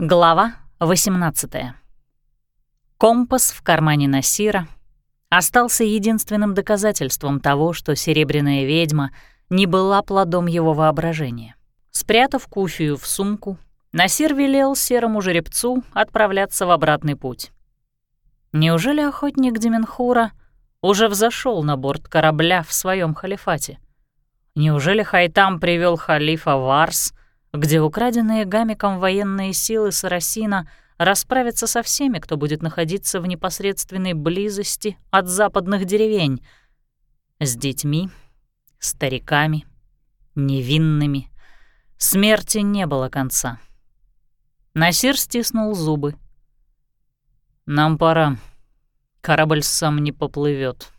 Глава 18. Компас в кармане Насира остался единственным доказательством того, что серебряная ведьма не была плодом его воображения. Спрятав куфию в сумку, Насир велел серому жеребцу отправляться в обратный путь. Неужели охотник Деменхура уже взошел на борт корабля в своем халифате? Неужели Хайтам привел халифа в Арс — где украденные гамиком военные силы Сарасина расправятся со всеми, кто будет находиться в непосредственной близости от западных деревень, с детьми, стариками, невинными. Смерти не было конца. Насир стиснул зубы. «Нам пора. Корабль сам не поплывет.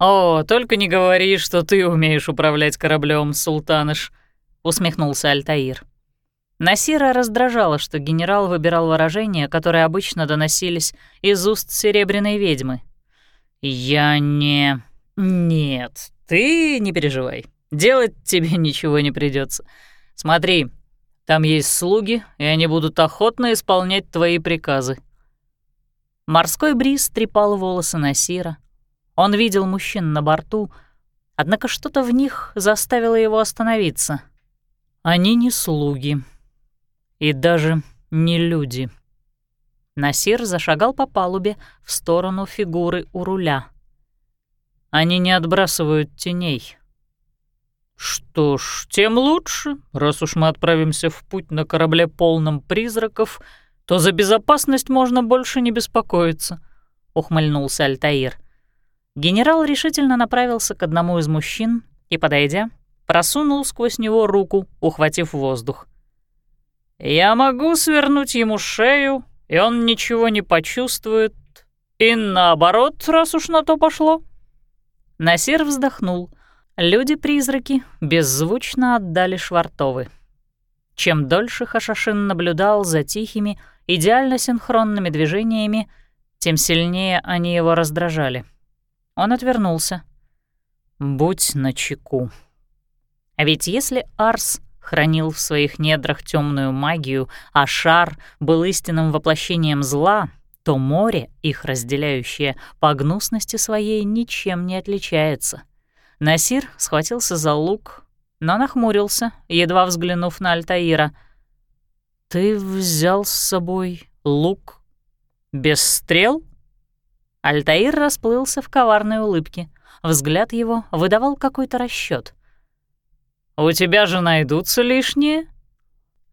«О, только не говори, что ты умеешь управлять кораблем, султаныш», — усмехнулся Альтаир. Насира раздражало, что генерал выбирал выражения, которые обычно доносились из уст серебряной ведьмы. «Я не... Нет, ты не переживай. Делать тебе ничего не придется. Смотри, там есть слуги, и они будут охотно исполнять твои приказы». Морской бриз трепал волосы Насира. Он видел мужчин на борту, однако что-то в них заставило его остановиться — они не слуги. И даже не люди. Насир зашагал по палубе в сторону фигуры у руля. Они не отбрасывают теней. Что ж, тем лучше. Раз уж мы отправимся в путь на корабле полном призраков, то за безопасность можно больше не беспокоиться, — ухмыльнулся Альтаир. Генерал решительно направился к одному из мужчин и, подойдя, просунул сквозь него руку, ухватив воздух. «Я могу свернуть ему шею, и он ничего не почувствует. И наоборот, раз уж на то пошло». Насир вздохнул. Люди-призраки беззвучно отдали Швартовы. Чем дольше Хашашин наблюдал за тихими, идеально синхронными движениями, тем сильнее они его раздражали. Он отвернулся. «Будь начеку», а ведь если Арс хранил в своих недрах темную магию, а шар был истинным воплощением зла, то море, их разделяющее, по гнусности своей ничем не отличается. Насир схватился за лук, но нахмурился, едва взглянув на Альтаира. «Ты взял с собой лук без стрел?» Альтаир расплылся в коварной улыбке. Взгляд его выдавал какой-то расчет. «У тебя же найдутся лишние?»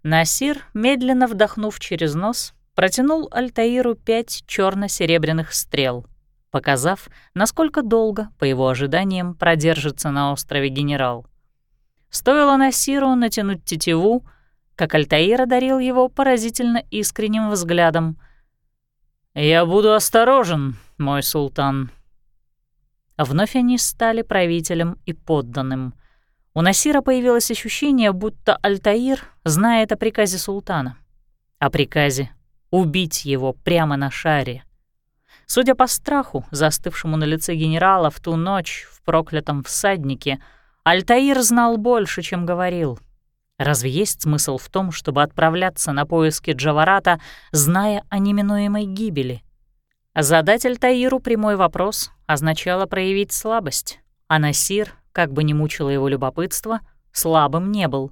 Насир, медленно вдохнув через нос, протянул Альтаиру пять черно серебряных стрел, показав, насколько долго, по его ожиданиям, продержится на острове генерал. Стоило Насиру натянуть тетиву, как Альтаир одарил его поразительно искренним взглядом. «Я буду осторожен, мой султан». Вновь они стали правителем и подданным — у Насира появилось ощущение, будто Альтаир знает о приказе султана. О приказе убить его прямо на шаре. Судя по страху, застывшему на лице генерала в ту ночь в проклятом всаднике, Альтаир знал больше, чем говорил. Разве есть смысл в том, чтобы отправляться на поиски Джаварата, зная о неминуемой гибели? Задать Альтаиру прямой вопрос означало проявить слабость, а Насир как бы ни мучило его любопытство, слабым не был.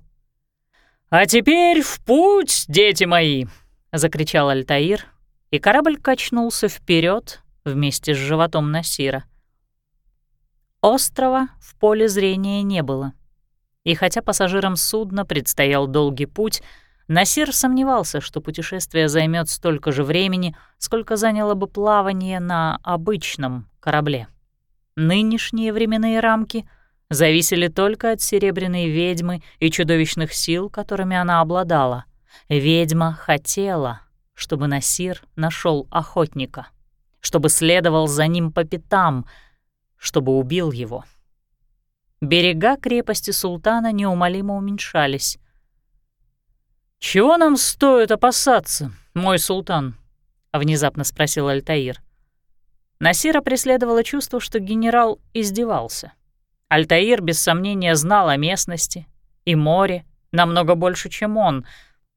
«А теперь в путь, дети мои!» — закричал Альтаир, и корабль качнулся вперед вместе с животом Насира. Острова в поле зрения не было. И хотя пассажирам судна предстоял долгий путь, Насир сомневался, что путешествие займет столько же времени, сколько заняло бы плавание на обычном корабле. Нынешние временные рамки зависели только от серебряной ведьмы и чудовищных сил, которыми она обладала. Ведьма хотела, чтобы Насир нашел охотника, чтобы следовал за ним по пятам, чтобы убил его. Берега крепости султана неумолимо уменьшались. «Чего нам стоит опасаться, мой султан?» — внезапно спросил Альтаир. Насира преследовало чувство, что генерал издевался — Альтаир без сомнения знал о местности и море намного больше, чем он,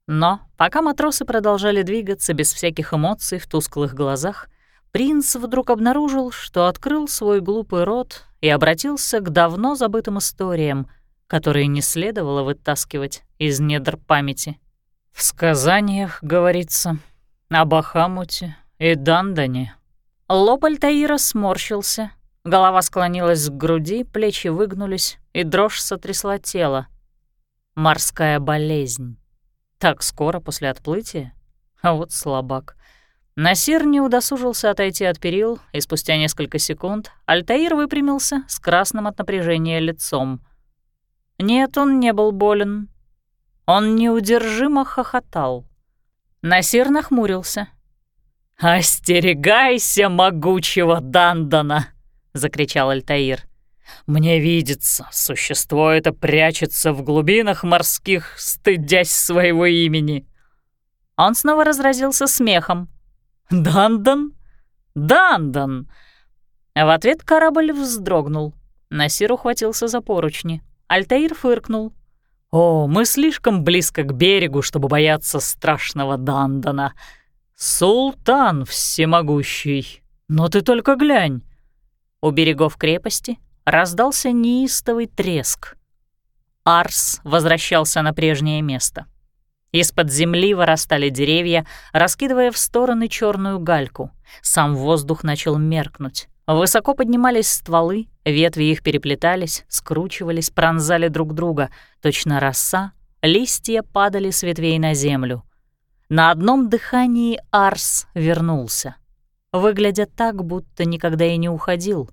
Но пока матросы продолжали двигаться без всяких эмоций в тусклых глазах, принц вдруг обнаружил, что открыл свой глупый рот и обратился к давно забытым историям, которые не следовало вытаскивать из недр памяти. В сказаниях говорится об Ахамуте и Дандане. Лоб Альтаира сморщился, голова склонилась к груди, плечи выгнулись, и дрожь сотрясла тело. Морская болезнь. Так скоро после отплытия? А вот слабак. Насир не удосужился отойти от перил, и спустя несколько секунд Альтаир выпрямился с красным от напряжения лицом. Нет, он не был болен. Он неудержимо хохотал. Насир нахмурился. «Остерегайся могучего Дандана!» — закричал Альтаир. Мне видится, существо это прячется в глубинах морских, стыдясь своего имени». Он снова разразился смехом. «Дандан? Дандан!» В ответ корабль вздрогнул. Насир ухватился за поручни. Альтаир фыркнул. «О, мы слишком близко к берегу, чтобы бояться страшного Дандана. Султан всемогущий, но ты только глянь!» У берегов крепости раздался неистовый треск. Арс возвращался на прежнее место. Из-под земли вырастали деревья, раскидывая в стороны черную гальку. Сам воздух начал меркнуть. Высоко поднимались стволы, ветви их переплетались, скручивались, пронзали друг друга. Точно роса, листья падали с ветвей на землю. На одном дыхании Арс вернулся, выглядя так, будто никогда и не уходил.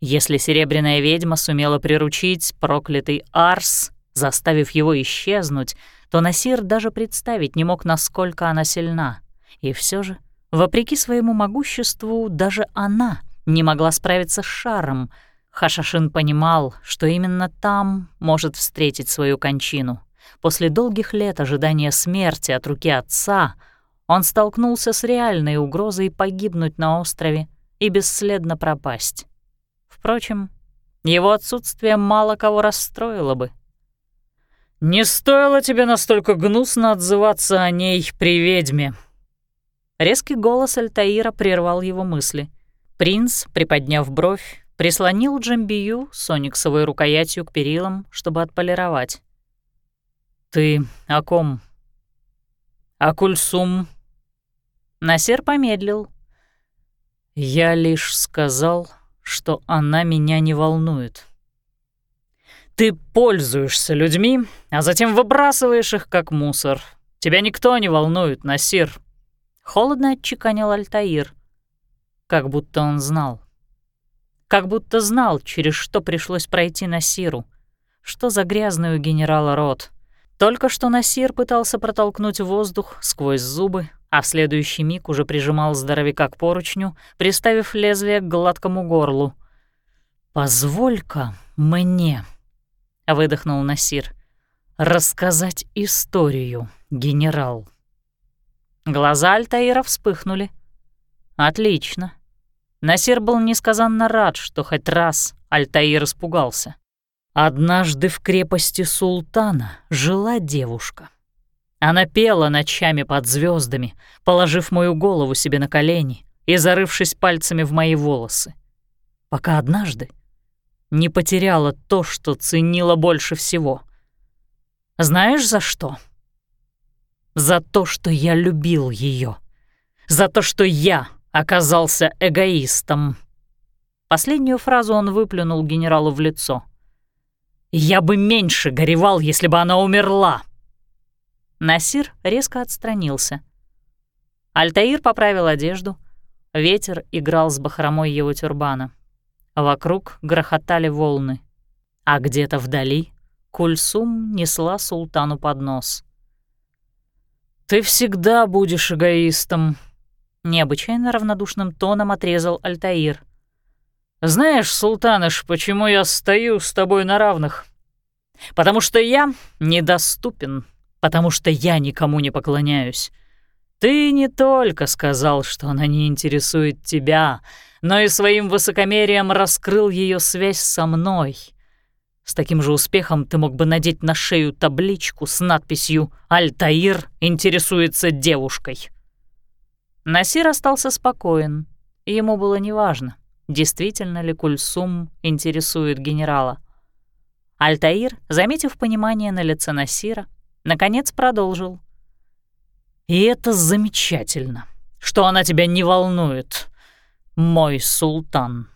Если серебряная ведьма сумела приручить проклятый Арс, заставив его исчезнуть, то Насир даже представить не мог, насколько она сильна. И все же, вопреки своему могуществу, даже она не могла справиться с шаром. Хашашин понимал, что именно там может встретить свою кончину. После долгих лет ожидания смерти от руки отца он столкнулся с реальной угрозой погибнуть на острове и бесследно пропасть. Впрочем, его отсутствие мало кого расстроило бы. «Не стоило тебе настолько гнусно отзываться о ней при ведьме». Резкий голос Альтаира прервал его мысли. Принц, приподняв бровь, прислонил Джамбию сониксовой рукоятью к перилам, чтобы отполировать. «Ты о ком?» «О Кульсум?» Насер помедлил. «Я лишь сказал, что она меня не волнует. Ты пользуешься людьми, а затем выбрасываешь их как мусор. Тебя никто не волнует, Насир. Холодно отчеканил Альтаир. Как будто он знал. Как будто знал, через что пришлось пройти Насиру. Что за грязный у генерала рот. Только что Насир пытался протолкнуть воздух сквозь зубы, а в следующий миг уже прижимал здоровяка к поручню, приставив лезвие к гладкому горлу. «Позволь-ка мне», — выдохнул Насир, — «рассказать историю, генерал». Глаза Альтаира вспыхнули. «Отлично». Насир был несказанно рад, что хоть раз Альтаир испугался. Однажды в крепости султана жила девушка — она пела ночами под звездами, положив мою голову себе на колени и зарывшись пальцами в мои волосы. Пока однажды не потеряла то, что ценила больше всего. Знаешь, за что? За то, что я любил ее, За то, что я оказался эгоистом. Последнюю фразу он выплюнул генералу в лицо. «Я бы меньше горевал, если бы она умерла!» Насир резко отстранился. Альтаир поправил одежду. Ветер играл с бахромой его тюрбана. Вокруг грохотали волны. А где-то вдали Кульсум несла султану под нос. «Ты всегда будешь эгоистом», — необычайно равнодушным тоном отрезал Альтаир. «Знаешь, султаныш, почему я стою с тобой на равных? Потому что я недоступен потому что я никому не поклоняюсь. Ты не только сказал, что она не интересует тебя, но и своим высокомерием раскрыл ее связь со мной. С таким же успехом ты мог бы надеть на шею табличку с надписью «Альтаир интересуется девушкой». Насир остался спокоен. Ему было неважно, действительно ли Кульсум интересует генерала. Альтаир, заметив понимание на лице Насира, наконец продолжил. «И это замечательно, что она тебя не волнует, мой султан».